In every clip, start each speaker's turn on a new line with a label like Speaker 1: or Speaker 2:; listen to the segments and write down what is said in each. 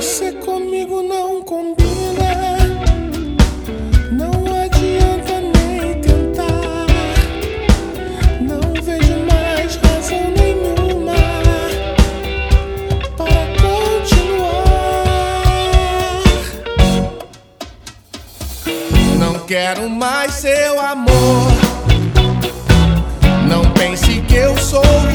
Speaker 1: Você comigo não combina. Não adianta nem tentar. Não vejo mais razão nenhuma para continuar. Não quero mais seu amor. Não pense que eu sou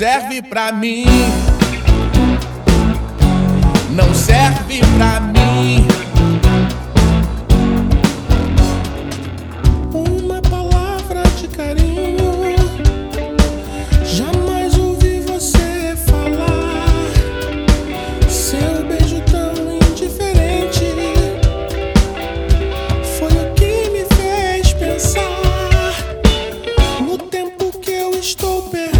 Speaker 1: serve pra mim. Não serve pra mim.
Speaker 2: Uma palavra de carinho. Jamais ouvi você falar. Seu beijo tão indiferente foi o que me fez pensar no tempo que eu estou perdendo.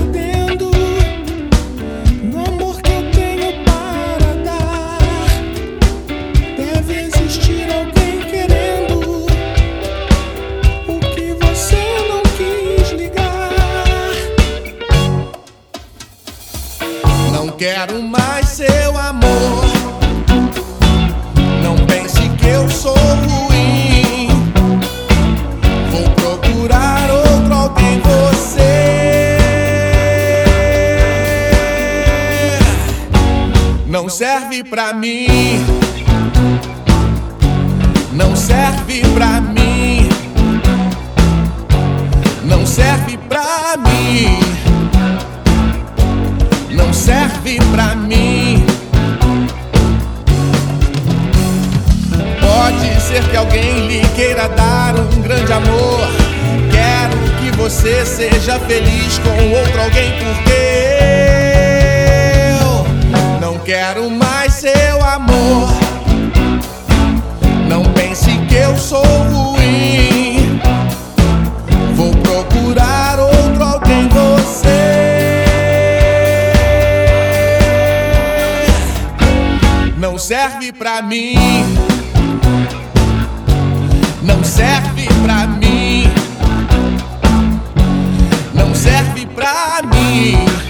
Speaker 1: Quero mais seu amor. Não pense que eu sou ruim. Vou procurar outro alguém, você. Não serve pra mim. Não serve pra mim. Não serve pra mim não serve pra mim. Pode ser que alguém lhe queira dar um grande amor. Quero que você seja feliz com outro alguém, porque eu não quero mais serve pra mim. Não serve pra mim. Não serve pra mim.